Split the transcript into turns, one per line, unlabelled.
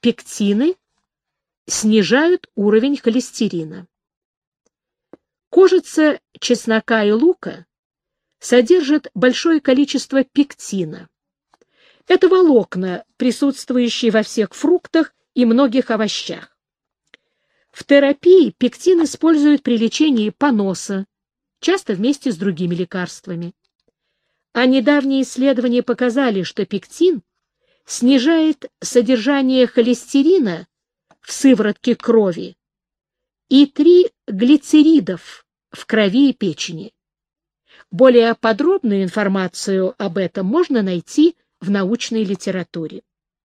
пектины снижают уровень холестерина. Кожица чеснока и лука содержит большое количество пектина. Это волокна, присутствующие во всех фруктах и многих овощах. В терапии пектин используют при лечении поноса, часто вместе с другими лекарствами. А недавние исследования показали, что пектин снижает содержание холестерина в сыворотке крови и три глицеридов в крови и печени. Более подробную информацию об этом можно найти в научной литературе.